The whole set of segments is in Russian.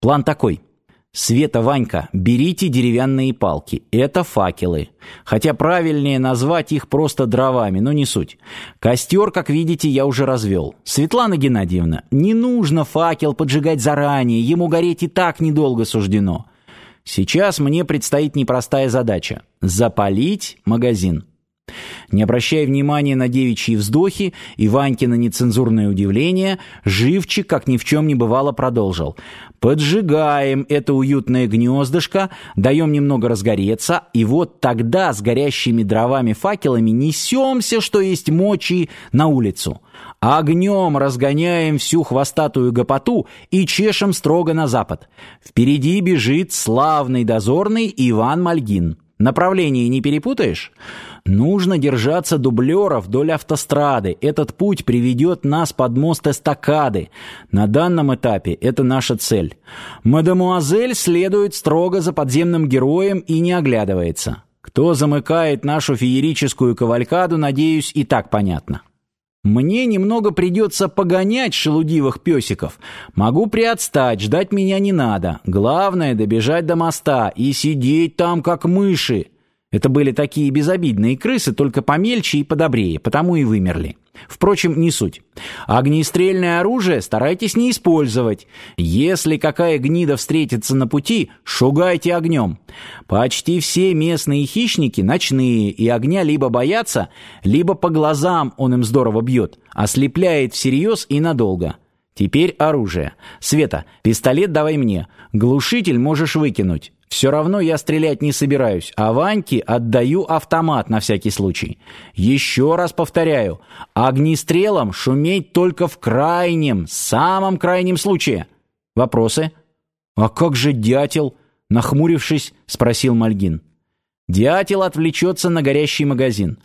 План такой. Света, Ванька, берите деревянные палки. Это факелы. Хотя правильнее назвать их просто дровами, но не суть. Костер, как видите, я уже развел. Светлана Геннадьевна, не нужно факел поджигать заранее, ему гореть и так недолго суждено. Сейчас мне предстоит непростая задача – запалить магазин. Не обращая внимания на девичьи вздохи и Ванькино нецензурное удивление, живчик, как ни в чем не бывало, продолжил. «Поджигаем это уютное гнездышко, даем немного разгореться, и вот тогда с горящими дровами-факелами несемся, что есть мочи, на улицу. Огнем разгоняем всю хвостатую гопоту и чешем строго на запад. Впереди бежит славный дозорный Иван Мальгин». Направление не перепутаешь? Нужно держаться дублера вдоль автострады. Этот путь приведет нас под мост эстакады. На данном этапе это наша цель. Мадемуазель следует строго за подземным героем и не оглядывается. Кто замыкает нашу феерическую кавалькаду, надеюсь, и так понятно. Мне немного придется погонять шелудивых песиков. Могу приотстать, ждать меня не надо. Главное добежать до моста и сидеть там как мыши. Это были такие безобидные крысы, только помельче и подобрее, потому и вымерли. Впрочем, не суть. Огнестрельное оружие старайтесь не использовать. Если какая гнида встретится на пути, шугайте огнем. Почти все местные хищники ночные, и огня либо боятся, либо по глазам он им здорово бьет, ослепляет всерьез и надолго. Теперь оружие. Света, пистолет давай мне. Глушитель можешь выкинуть. Все равно я стрелять не собираюсь, а Ваньке отдаю автомат на всякий случай. Еще раз повторяю, огнестрелом шуметь только в крайнем, самом крайнем случае. Вопросы? А как же дятел? Нахмурившись, спросил Мальгин. Дятел отвлечется на горящий магазин.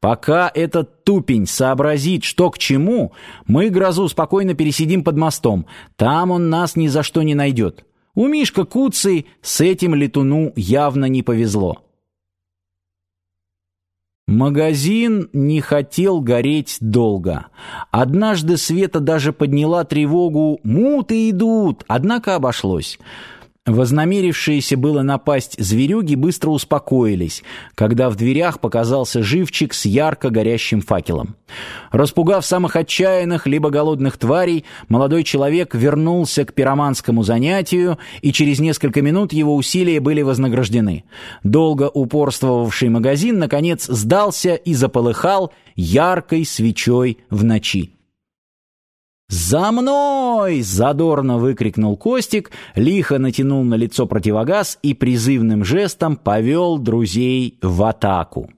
Пока этот тупень сообразит, что к чему, мы грозу спокойно пересидим под мостом. Там он нас ни за что не найдет. У Мишка Куцей с этим летуну явно не повезло. Магазин не хотел гореть долго. Однажды Света даже подняла тревогу «Муты идут!», однако обошлось. Вознамерившиеся было напасть зверюги быстро успокоились, когда в дверях показался живчик с ярко горящим факелом. Распугав самых отчаянных либо голодных тварей, молодой человек вернулся к пироманскому занятию, и через несколько минут его усилия были вознаграждены. Долго упорствовавший магазин, наконец, сдался и заполыхал яркой свечой в ночи. «За мной!» — задорно выкрикнул Костик, лихо натянул на лицо противогаз и призывным жестом повел друзей в атаку.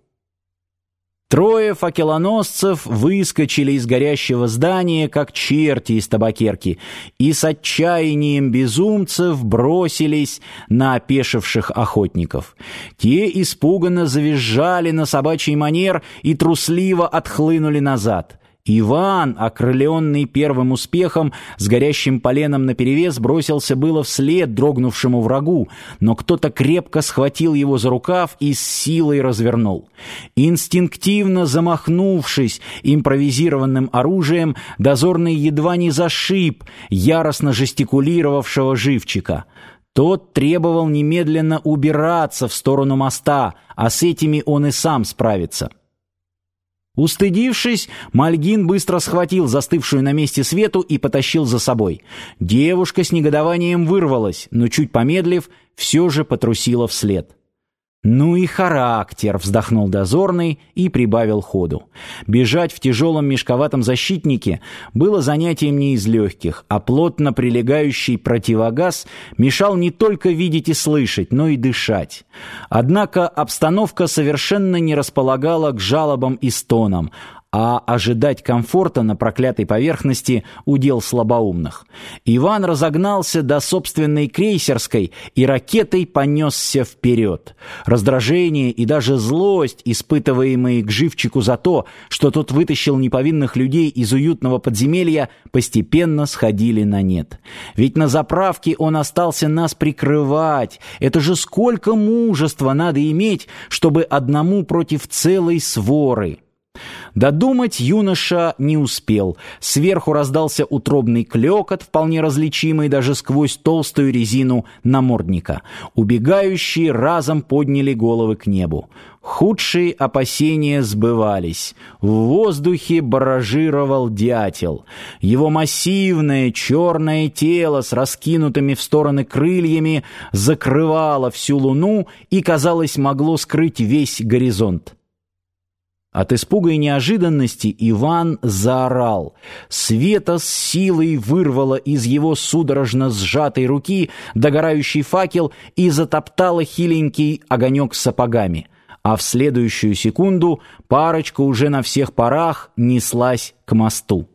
Трое факелоносцев выскочили из горящего здания, как черти из табакерки, и с отчаянием безумцев бросились на опешивших охотников. Те испуганно завизжали на собачий манер и трусливо отхлынули назад. Иван, окрыленный первым успехом, с горящим поленом наперевес, бросился было вслед дрогнувшему врагу, но кто-то крепко схватил его за рукав и с силой развернул. Инстинктивно замахнувшись импровизированным оружием, дозорный едва не зашиб яростно жестикулировавшего живчика. Тот требовал немедленно убираться в сторону моста, а с этими он и сам справится. Устыдившись, Мальгин быстро схватил застывшую на месте Свету и потащил за собой. Девушка с негодованием вырвалась, но чуть помедлив, все же потрусила вслед. «Ну и характер!» — вздохнул дозорный и прибавил ходу. Бежать в тяжелом мешковатом защитнике было занятием не из легких, а плотно прилегающий противогаз мешал не только видеть и слышать, но и дышать. Однако обстановка совершенно не располагала к жалобам и стонам, а ожидать комфорта на проклятой поверхности – удел слабоумных. Иван разогнался до собственной крейсерской и ракетой понесся вперед. Раздражение и даже злость, испытываемые к живчику за то, что тот вытащил неповинных людей из уютного подземелья, постепенно сходили на нет. Ведь на заправке он остался нас прикрывать. Это же сколько мужества надо иметь, чтобы одному против целой своры. Додумать юноша не успел. Сверху раздался утробный клёкот, вполне различимый даже сквозь толстую резину намордника. Убегающие разом подняли головы к небу. Худшие опасения сбывались. В воздухе баражировал дятел. Его массивное черное тело с раскинутыми в стороны крыльями закрывало всю луну и, казалось, могло скрыть весь горизонт. От испуга и неожиданности Иван заорал. Света с силой вырвала из его судорожно сжатой руки догорающий факел и затоптала хиленький огонек сапогами. А в следующую секунду парочка уже на всех парах неслась к мосту.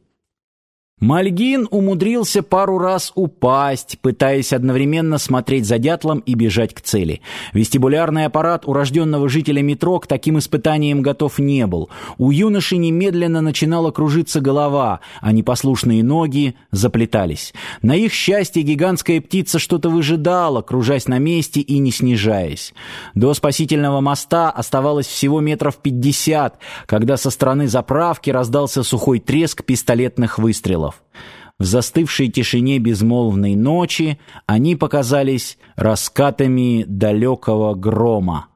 Мальгин умудрился пару раз упасть, пытаясь одновременно смотреть за дятлом и бежать к цели. Вестибулярный аппарат урожденного жителя метро к таким испытаниям готов не был. У юноши немедленно начинала кружиться голова, а непослушные ноги заплетались. На их счастье гигантская птица что-то выжидала, кружась на месте и не снижаясь. До спасительного моста оставалось всего метров пятьдесят, когда со стороны заправки раздался сухой треск пистолетных выстрелов. В застывшей тишине безмолвной ночи они показались раскатами далекого грома.